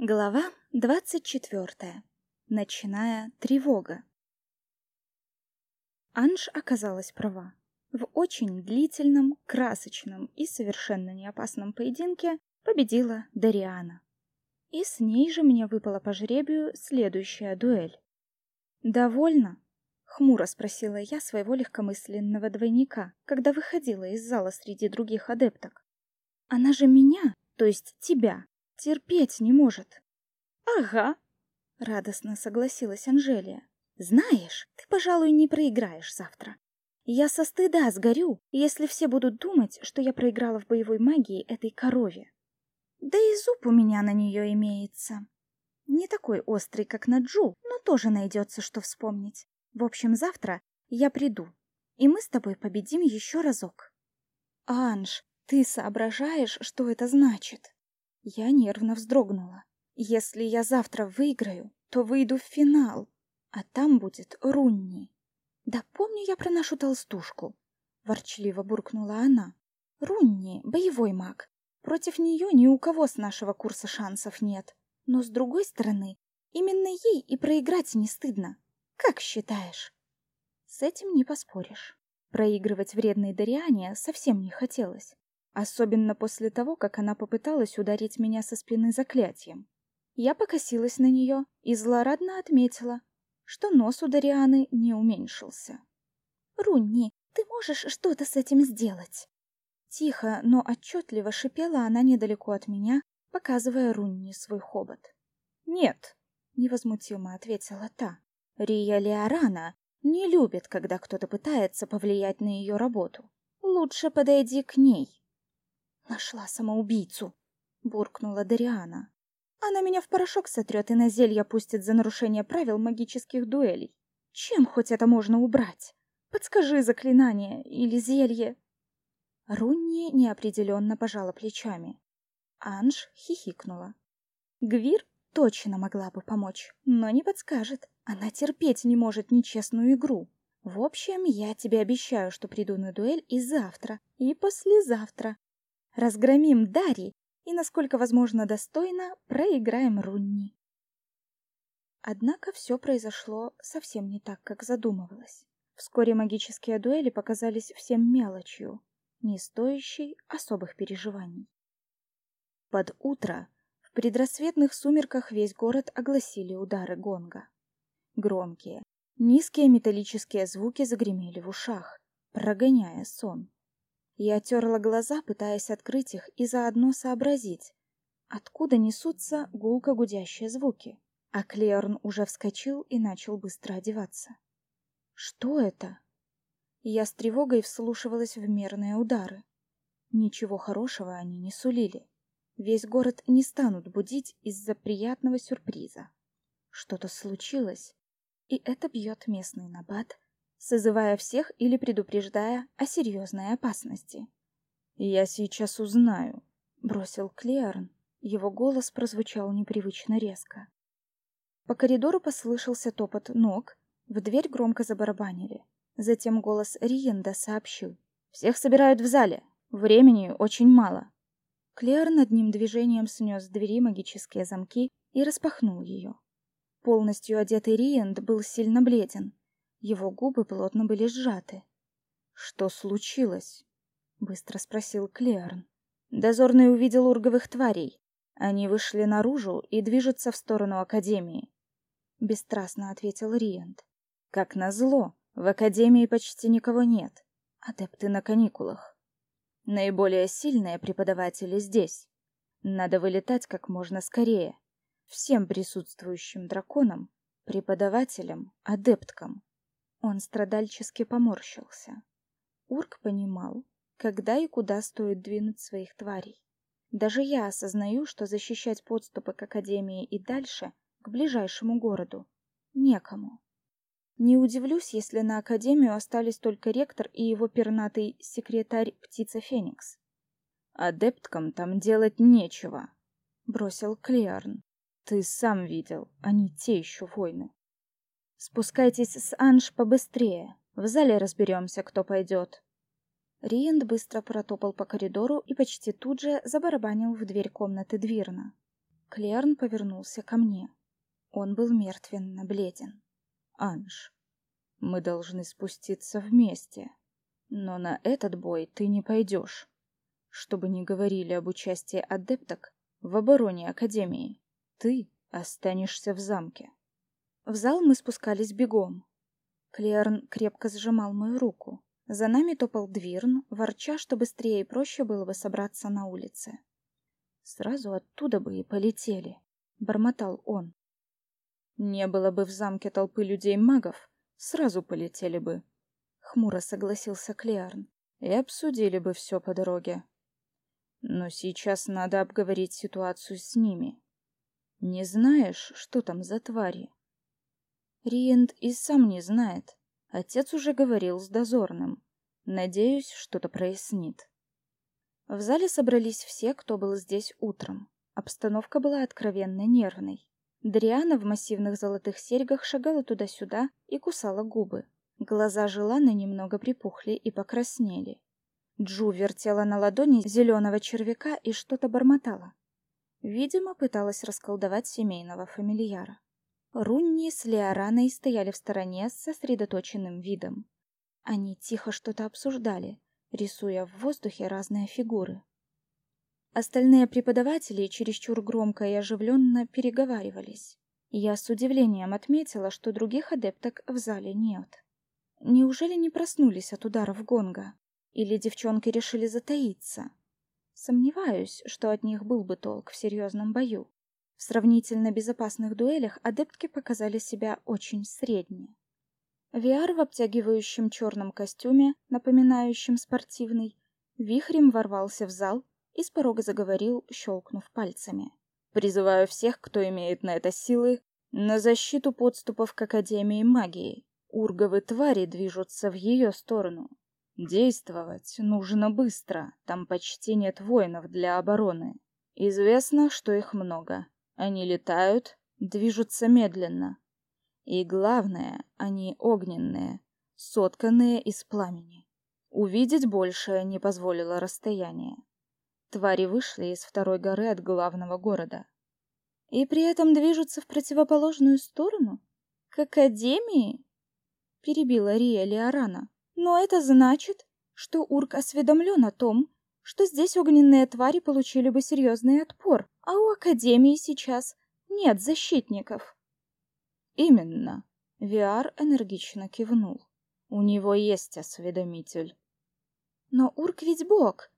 Глава двадцать четвертая. Ночная тревога. Анж оказалась права. В очень длительном, красочном и совершенно неопасном поединке победила Дариана. И с ней же мне выпала по жребию следующая дуэль. «Довольно?» — хмуро спросила я своего легкомысленного двойника, когда выходила из зала среди других адепток. «Она же меня, то есть тебя, терпеть не может. Ага, радостно согласилась Анжелия. Знаешь, ты, пожалуй, не проиграешь завтра. Я со стыда сгорю, если все будут думать, что я проиграла в боевой магии этой корове. Да и зуб у меня на нее имеется. Не такой острый, как на Джу, но тоже найдется, что вспомнить. В общем, завтра я приду, и мы с тобой победим еще разок. Анж, ты соображаешь, что это значит? Я нервно вздрогнула. Если я завтра выиграю, то выйду в финал, а там будет Рунни. Да помню я про нашу толстушку, ворчливо буркнула она. Рунни боевой маг. Против нее ни у кого с нашего курса шансов нет. Но с другой стороны, именно ей и проиграть не стыдно. Как считаешь? С этим не поспоришь. Проигрывать вредной Дариане совсем не хотелось. Особенно после того, как она попыталась ударить меня со спины заклятием. Я покосилась на нее и злорадно отметила, что нос у Дарианы не уменьшился. «Рунни, ты можешь что-то с этим сделать?» Тихо, но отчетливо шипела она недалеко от меня, показывая Рунни свой хобот. «Нет», — невозмутимо ответила та. «Рия Леорана не любит, когда кто-то пытается повлиять на ее работу. Лучше подойди к ней». Нашла самоубийцу, буркнула Дариана. Она меня в порошок сотрет и на зелье пустит за нарушение правил магических дуэлей. Чем хоть это можно убрать? Подскажи заклинание или зелье. Рунни неопределенно пожала плечами. Анж хихикнула. Гвир точно могла бы помочь, но не подскажет. Она терпеть не может нечестную игру. В общем, я тебе обещаю, что приду на дуэль и завтра, и послезавтра, разгромим Дари и, насколько возможно достойно, проиграем Рунни. Однако все произошло совсем не так, как задумывалось. Вскоре магические дуэли показались всем мелочью, не стоящей особых переживаний. Под утро в предрассветных сумерках весь город огласили удары гонга. Громкие, низкие металлические звуки загремели в ушах, прогоняя сон. Я терла глаза, пытаясь открыть их и заодно сообразить, откуда несутся гулко гудящие звуки. А Клеорн уже вскочил и начал быстро одеваться. Что это? Я с тревогой вслушивалась в мерные удары. Ничего хорошего они не сулили. Весь город не станут будить из-за приятного сюрприза. Что-то случилось, и это бьет местный набат созывая всех или предупреждая о серьезной опасности. «Я сейчас узнаю», — бросил Клеарн. Его голос прозвучал непривычно резко. По коридору послышался топот ног, в дверь громко забарабанили. Затем голос Риенда сообщил. «Всех собирают в зале. Времени очень мало». Клеар одним движением снес с двери магические замки и распахнул ее. Полностью одетый Риенд был сильно бледен, его губы плотно были сжаты. «Что случилось?» — быстро спросил Клеарн. Дозорный увидел урговых тварей. Они вышли наружу и движутся в сторону Академии. Бесстрастно ответил Риент. Как назло, в Академии почти никого нет. Адепты на каникулах. Наиболее сильные преподаватели здесь. Надо вылетать как можно скорее. Всем присутствующим драконам, преподавателям, адепткам. Он страдальчески поморщился. Урк понимал, когда и куда стоит двинуть своих тварей. Даже я осознаю, что защищать подступы к Академии и дальше, к ближайшему городу, некому. Не удивлюсь, если на Академию остались только ректор и его пернатый секретарь Птица Феникс. «Адепткам там делать нечего», — бросил Клеарн. «Ты сам видел, они те еще войны». Спускайтесь с Анж побыстрее. В зале разберемся, кто пойдет. Риент быстро протопал по коридору и почти тут же забарабанил в дверь комнаты Двирна. Клерн повернулся ко мне. Он был мертвенно бледен. Анж, мы должны спуститься вместе. Но на этот бой ты не пойдешь. Чтобы не говорили об участии адепток в обороне Академии, ты останешься в замке. В зал мы спускались бегом. Клерн крепко сжимал мою руку. За нами топал Двирн, ворча, что быстрее и проще было бы собраться на улице. Сразу оттуда бы и полетели, бормотал он. Не было бы в замке толпы людей-магов, сразу полетели бы. Хмуро согласился Клеарн. И обсудили бы все по дороге. Но сейчас надо обговорить ситуацию с ними. Не знаешь, что там за твари? Риент и сам не знает. Отец уже говорил с дозорным. Надеюсь, что-то прояснит. В зале собрались все, кто был здесь утром. Обстановка была откровенно нервной. Дриана в массивных золотых серьгах шагала туда-сюда и кусала губы. Глаза Желаны немного припухли и покраснели. Джу вертела на ладони зеленого червяка и что-то бормотала. Видимо, пыталась расколдовать семейного фамильяра. Рунни с Леораной стояли в стороне с сосредоточенным видом. Они тихо что-то обсуждали, рисуя в воздухе разные фигуры. Остальные преподаватели чересчур громко и оживленно переговаривались. Я с удивлением отметила, что других адепток в зале нет. Неужели не проснулись от ударов гонга? Или девчонки решили затаиться? Сомневаюсь, что от них был бы толк в серьезном бою. В сравнительно безопасных дуэлях адептки показали себя очень средне. Виар в обтягивающем черном костюме, напоминающем спортивный, вихрем ворвался в зал и с порога заговорил, щелкнув пальцами. «Призываю всех, кто имеет на это силы, на защиту подступов к Академии магии. Урговы твари движутся в ее сторону. Действовать нужно быстро, там почти нет воинов для обороны. Известно, что их много. Они летают, движутся медленно. И главное, они огненные, сотканные из пламени. Увидеть больше не позволило расстояние. Твари вышли из второй горы от главного города. И при этом движутся в противоположную сторону? К Академии? Перебила Рия Лиорана. Но это значит, что Урк осведомлен о том, что здесь огненные твари получили бы серьезный отпор, а у Академии сейчас нет защитников. Именно. Виар энергично кивнул. У него есть осведомитель. Но Урк ведь бог,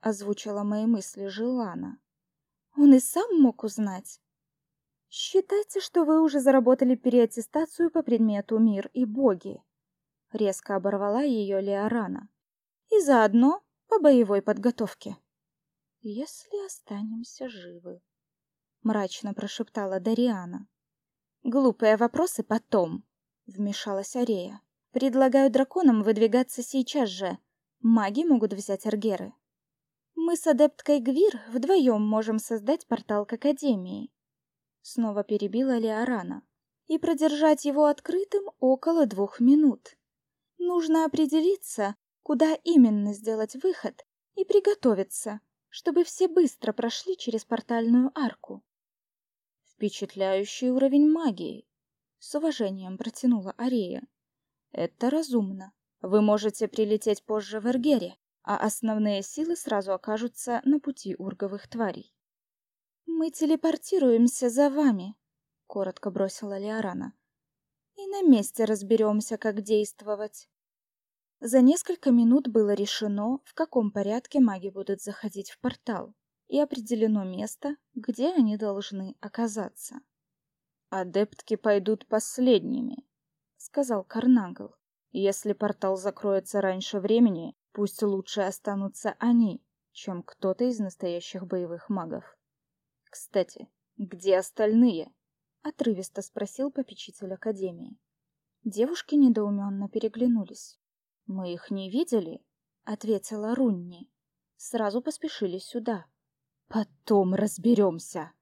озвучила мои мысли Желана. Он и сам мог узнать. Считайте, что вы уже заработали переаттестацию по предмету мир и боги. Резко оборвала ее Леорана. И заодно по боевой подготовке. Если останемся живы, мрачно прошептала Дариана. Глупые вопросы потом, вмешалась Арея. Предлагаю драконам выдвигаться сейчас же. Маги могут взять аргеры. Мы с адепткой Гвир вдвоем можем создать портал к Академии. Снова перебила Леорана. И продержать его открытым около двух минут. Нужно определиться, куда именно сделать выход и приготовиться, чтобы все быстро прошли через портальную арку. Впечатляющий уровень магии, с уважением протянула Арея. Это разумно. Вы можете прилететь позже в Эргере, а основные силы сразу окажутся на пути урговых тварей. Мы телепортируемся за вами, коротко бросила Лиарана. И на месте разберемся, как действовать. За несколько минут было решено, в каком порядке маги будут заходить в портал, и определено место, где они должны оказаться. «Адептки пойдут последними», — сказал Карнагл. «Если портал закроется раньше времени, пусть лучше останутся они, чем кто-то из настоящих боевых магов. Кстати, где остальные?» — отрывисто спросил попечитель Академии. Девушки недоуменно переглянулись. Мы их не видели, ответила Рунни. Сразу поспешили сюда. Потом разберемся,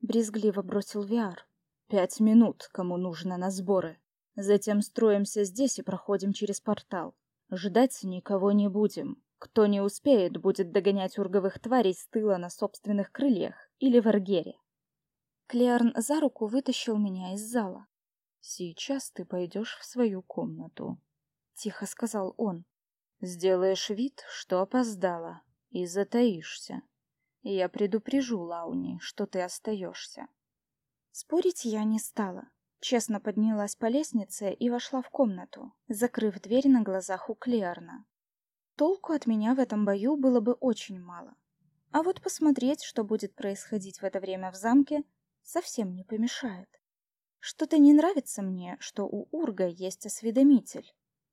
брезгливо бросил Виар. Пять минут, кому нужно на сборы. Затем строимся здесь и проходим через портал. Ждать никого не будем. Кто не успеет, будет догонять урговых тварей с тыла на собственных крыльях или в аргере. Клеарн за руку вытащил меня из зала. «Сейчас ты пойдешь в свою комнату», — тихо сказал он. «Сделаешь вид, что опоздала, и затаишься. Я предупрежу Лауни, что ты остаешься». Спорить я не стала. Честно поднялась по лестнице и вошла в комнату, закрыв дверь на глазах у Клеарна. Толку от меня в этом бою было бы очень мало. А вот посмотреть, что будет происходить в это время в замке, совсем не помешает. Что-то не нравится мне, что у Урга есть осведомитель.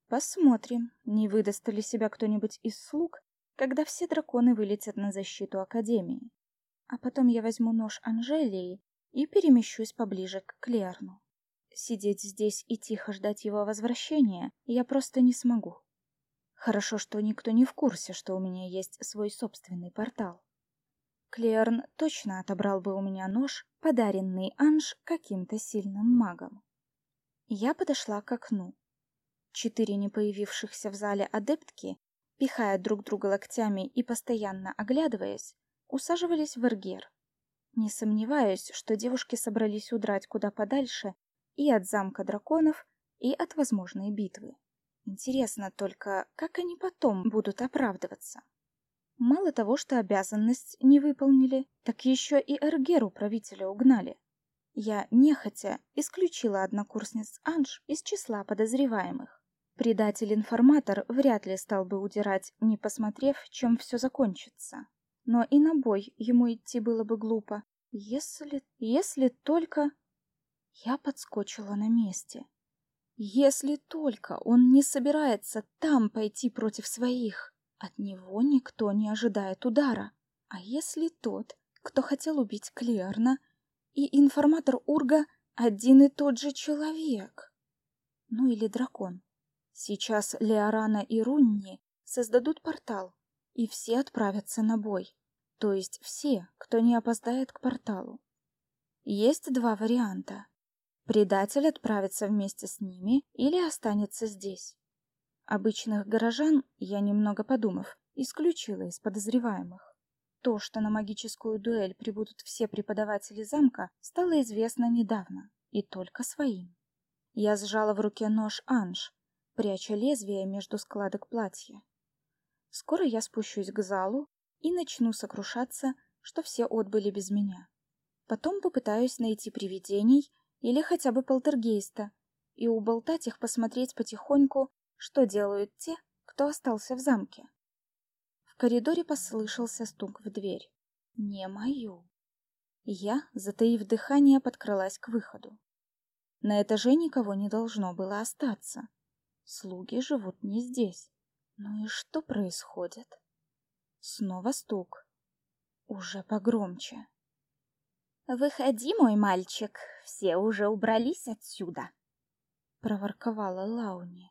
Посмотрим, не выдаст ли себя кто-нибудь из слуг, когда все драконы вылетят на защиту Академии. А потом я возьму нож Анжелии и перемещусь поближе к Клерну. Сидеть здесь и тихо ждать его возвращения я просто не смогу. Хорошо, что никто не в курсе, что у меня есть свой собственный портал. Клерн точно отобрал бы у меня нож, подаренный Анж каким-то сильным магом. Я подошла к окну. Четыре не появившихся в зале адептки, пихая друг друга локтями и постоянно оглядываясь, усаживались в эргер. Не сомневаюсь, что девушки собрались удрать куда подальше и от замка драконов, и от возможной битвы. Интересно только, как они потом будут оправдываться. Мало того, что обязанность не выполнили, так еще и Эргеру правителя угнали. Я нехотя исключила однокурсниц Анж из числа подозреваемых. Предатель-информатор вряд ли стал бы удирать, не посмотрев, чем все закончится. Но и на бой ему идти было бы глупо. Если... если только... Я подскочила на месте. Если только он не собирается там пойти против своих, от него никто не ожидает удара. А если тот, кто хотел убить Клерна, и информатор Урга один и тот же человек? Ну или дракон. Сейчас Леорана и Рунни создадут портал, и все отправятся на бой. То есть все, кто не опоздает к порталу. Есть два варианта. Предатель отправится вместе с ними или останется здесь. Обычных горожан, я немного подумав, исключила из подозреваемых. То, что на магическую дуэль прибудут все преподаватели замка, стало известно недавно, и только своим. Я сжала в руке нож Анж, пряча лезвие между складок платья. Скоро я спущусь к залу и начну сокрушаться, что все отбыли без меня. Потом попытаюсь найти привидений или хотя бы полтергейста, и уболтать их посмотреть потихоньку, что делают те, кто остался в замке. В коридоре послышался стук в дверь. Не мою. Я, затаив дыхание, подкралась к выходу. На этаже никого не должно было остаться. Слуги живут не здесь. Ну и что происходит? Снова стук. Уже погромче. «Выходи, мой мальчик, все уже убрались отсюда!» — проворковала Лауни.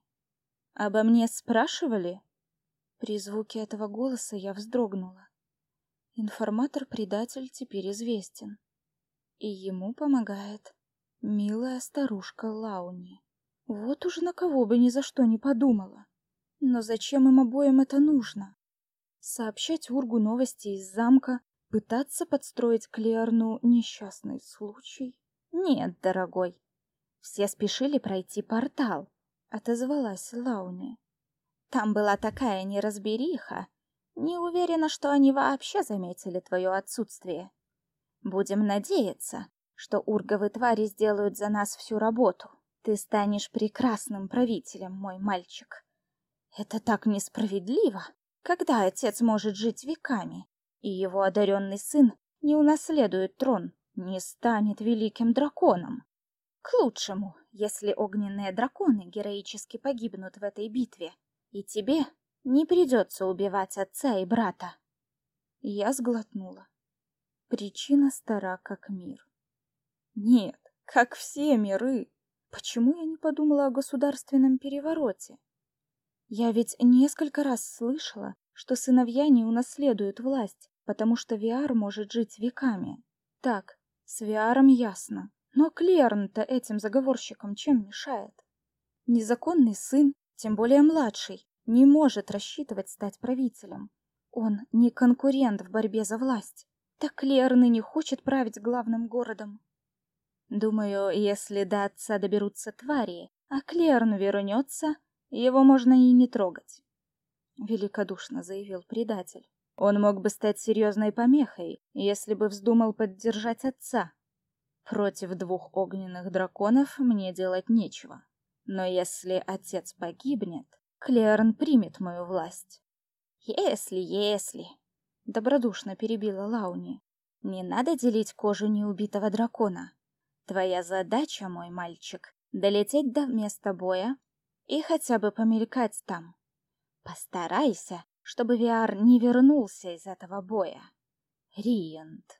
«Обо мне спрашивали?» При звуке этого голоса я вздрогнула. Информатор-предатель теперь известен. И ему помогает милая старушка Лауни. Вот уж на кого бы ни за что не подумала. Но зачем им обоим это нужно? Сообщать Ургу новости из замка, Пытаться подстроить Клерну несчастный случай? Нет, дорогой. Все спешили пройти портал, отозвалась Лауни. Там была такая неразбериха. Не уверена, что они вообще заметили твое отсутствие. Будем надеяться, что урговы твари сделают за нас всю работу. Ты станешь прекрасным правителем, мой мальчик. Это так несправедливо. Когда отец может жить веками, и его одаренный сын не унаследует трон, не станет великим драконом. К лучшему, если огненные драконы героически погибнут в этой битве, и тебе не придется убивать отца и брата. Я сглотнула. Причина стара как мир. Нет, как все миры. Почему я не подумала о государственном перевороте? Я ведь несколько раз слышала, что сыновья не унаследуют власть, потому что Виар может жить веками. Так, с Виаром ясно. Но Клерн-то этим заговорщикам чем мешает? Незаконный сын, тем более младший, не может рассчитывать стать правителем. Он не конкурент в борьбе за власть. Так Клерн и не хочет править главным городом. Думаю, если до отца доберутся твари, а Клерн вернется, его можно и не трогать. Великодушно заявил предатель. Он мог бы стать серьезной помехой, если бы вздумал поддержать отца. Против двух огненных драконов мне делать нечего. Но если отец погибнет, Клерн примет мою власть. Если, если, добродушно перебила Лауни. Не надо делить кожу неубитого дракона. Твоя задача, мой мальчик, долететь до места боя и хотя бы помелькать там. Постарайся, чтобы Виар не вернулся из этого боя. Риент.